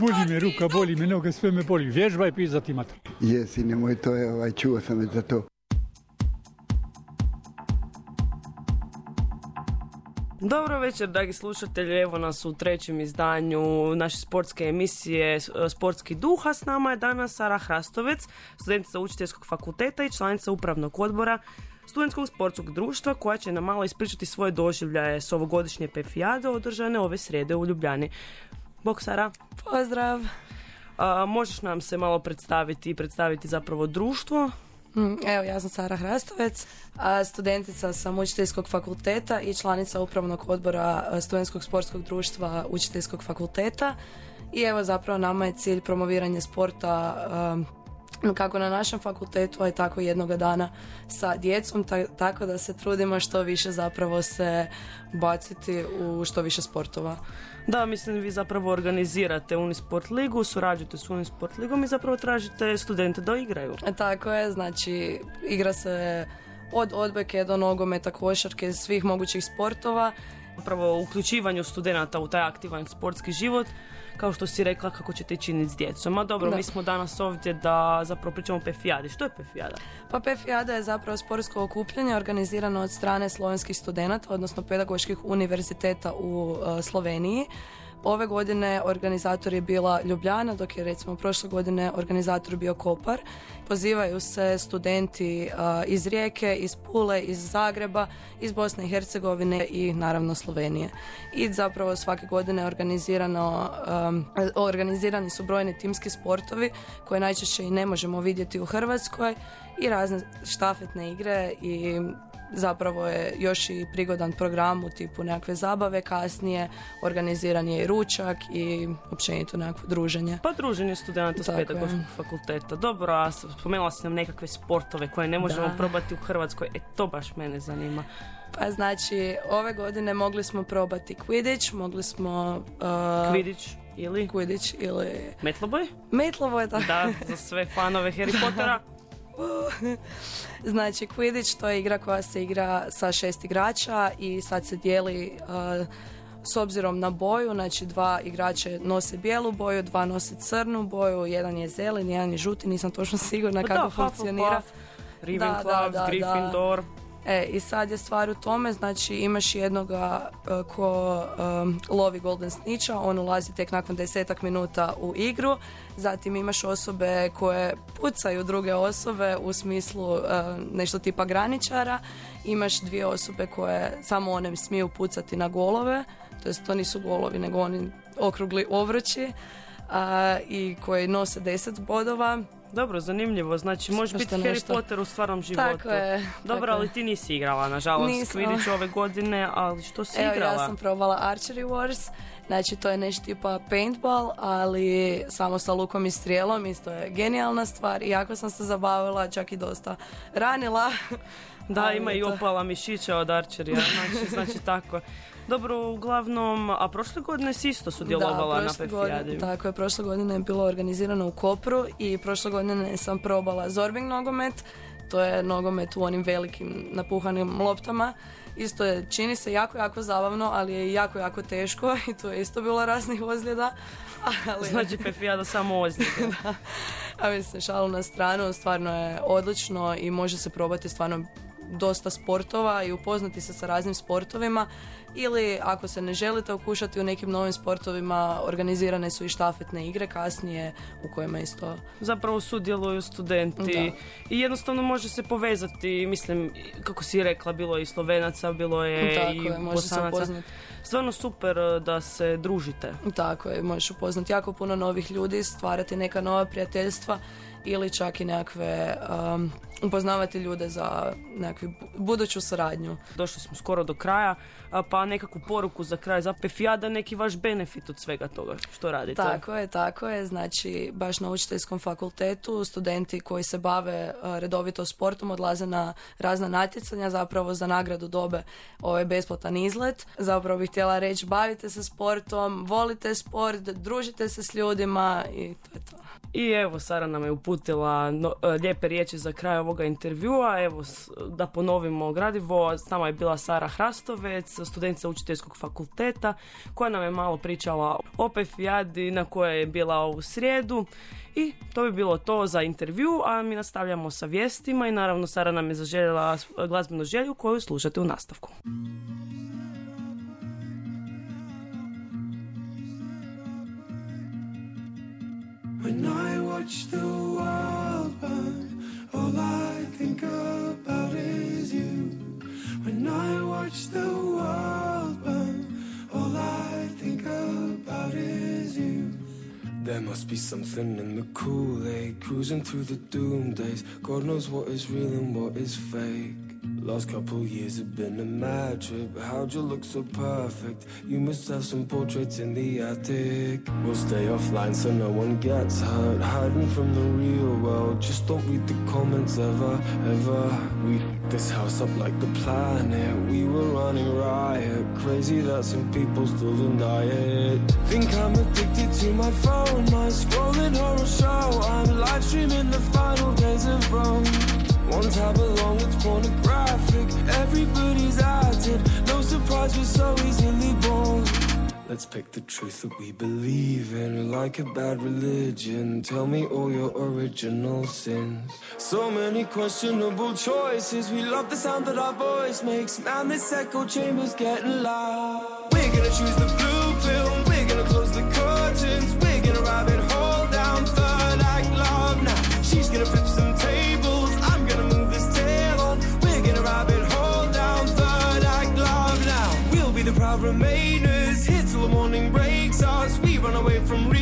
Boli me ruka, boli me noge, sve me boli. Vježbaj pizati mater. Jesi, nemoj to, je, ovaj, čuo sam već za to. Dobro večer, dragi slušatelji. Evo nas u trećem izdanju naše sportske emisije e, Sportski duha. S nama je danas Sara Hrastovec, studentica učiteljskog fakulteta i članica upravnog odbora studentskog sportskog društva koja će nam malo ispričati svoje doživljaje s ovogodišnje pefijade održane ove srijede u Ljubljani. Bog Sara. Pozdrav. A, možeš nam se malo predstaviti i predstaviti zapravo društvo? Mm, evo, ja sam Sara Hrastovec, studentica sam učiteljskog fakulteta i članica upravnog odbora studentskog sportskog društva učiteljskog fakulteta. I evo zapravo nama je cilj promoviranje sporta kako na našem fakultetu, a i tako jednoga dana sa djecom, tako da se trudimo što više zapravo se baciti u što više sportova. Da, mislim vi zapravo organizirate Unisport ligu, surađujete s Unisport ligom i zapravo tražite studente da igraju. E, tako je, znači igra se od odbojke do nogometa, košarke, svih mogućih sportova. Zapravo uključivanju studenata u taj aktivan sportski život kao što si rekla kako ćete činiti s djecom. A dobro, mi smo danas ovdje da zapravo pričamo o pefijadi. Što je pefijada? Pa pefijada je zapravo sportsko okupljanje organizirano od strane slovenskih studenata, odnosno pedagoških univerziteta u uh, Sloveniji. Ove godine organizator je bila Ljubljana, dok je recimo prošle godine organizator bio Kopar. Pozivaju se studenti iz Rijeke, iz Pule, iz Zagreba, iz Bosne i Hercegovine i naravno Slovenije. I zapravo svake godine organizirano, organizirani su brojni timski sportovi koje najčešće i ne možemo vidjeti u Hrvatskoj i razne štafetne igre i zapravo je još i prigodan program u tipu nekakve zabave kasnije, organiziran je i ručak i općenito nekakvo druženje. Pa druženje studenta s pedagoškog fakulteta. Dobro, a spomenula si nam nekakve sportove koje ne možemo da. probati u Hrvatskoj. E, to baš mene zanima. Pa znači, ove godine mogli smo probati Quidditch, mogli smo... Uh, Quidditch ili? Quidditch ili... Metloboj? Metloboj, da. Da, za sve fanove Harry Pottera. znači Quidditch to je igra koja se igra sa šest igrača i sad se dijeli uh, s obzirom na boju, znači dva igrača nose bijelu boju, dva nose crnu boju, jedan je zelen, jedan je žuti, nisam točno sigurna pa kako funkcionira. Ravenclaw, da, Gryffindor. E, i sad je stvar u tome, znači imaš jednoga e, ko um, lovi Golden Snitcha, on ulazi tek nakon desetak minuta u igru, zatim imaš osobe koje pucaju druge osobe u smislu uh, nešto tipa graničara, imaš dvije osobe koje samo one smiju pucati na golove, to jest to nisu golovi nego oni okrugli ovrući uh, i koji nose deset bodova, dobro, zanimljivo. Znači, može biti Harry Potter u stvarnom životu. Tako je. Dobro, ali ti nisi igrala, nažalost. Quidditch ove godine, ali što si Evo, igrala? ja sam probala Archery Wars. Znači, to je nešto tipa paintball, ali samo sa lukom i strijelom. Isto je genijalna stvar. Iako sam se zabavila, čak i dosta ranila. Da, ima i opala mišića od Archerija. Znači, znači tako. Dobro, uglavnom, a prošle godine si isto sudjelovala na Pefijadi. Tako je, prošle godine je bilo organizirano u Kopru i prošle godine sam probala zorbing nogomet. To je nogomet u onim velikim napuhanim loptama. Isto je, čini se jako, jako zabavno, ali je jako, jako teško i to je isto bilo raznih ozljeda. Ali... Znači Pefijada samo ozljede. A mislim, šalu na stranu, stvarno je odlično i može se probati stvarno dosta sportova i upoznati se sa raznim sportovima ili ako se ne želite okušati u nekim novim sportovima organizirane su i štafetne igre kasnije u kojima isto zapravo sudjeluju studenti. I jednostavno može se povezati mislim kako si rekla bilo je i slovenaca bilo je Tako i je, može se upoznati stvarno super eh, da se družite. Tako je možeš upoznati jako puno novih ljudi stvarati neka nova prijateljstva ili čak i nekakve um, upoznavati ljude za nekakvu buduću suradnju. Došli smo skoro do kraja, pa nekakvu poruku za kraj za Pefijada, neki vaš benefit od svega toga što radite. Tako je, tako je. Znači, baš na učiteljskom fakultetu studenti koji se bave redovito sportom odlaze na razna natjecanja, zapravo za nagradu dobe ovaj besplatan izlet. Zapravo bih htjela reći, bavite se sportom, volite sport, družite se s ljudima i to je to. I evo, Sara nam je uputila no, lijepe riječi za kraj ovog ovoga intervjua. Evo, da ponovimo gradivo, s nama je bila Sara Hrastovec, studentica učiteljskog fakulteta, koja nam je malo pričala o Pefijadi na kojoj je bila ovu srijedu. I to bi bilo to za intervju, a mi nastavljamo sa vijestima i naravno Sara nam je zaželjela glazbenu želju koju slušate u nastavku. Watch the world burn, all I think about is you. When I watch the world burn, all I think about is you. There must be something in the Kool-Aid Cruising through the doom days God knows what is real and what is fake Last couple years have been a mad trip. How'd you look so perfect? You must have some portraits in the attic. We'll stay offline so no one gets hurt. Hiding from the real world. Just don't read the comments ever, ever. We this house up like the planet. We were running riot. Crazy that some people still deny it. Think I'm addicted to my phone. My scrolling horror show. I'm live streaming the final days of Rome one tab along, it's pornographic Everybody's acted No surprise we're so easily born. Let's pick the truth that we believe in Like a bad religion. Tell me all your original sins. So many questionable choices. We love the sound that our voice makes. Man, this echo chamber's getting loud. We're gonna choose the blue from real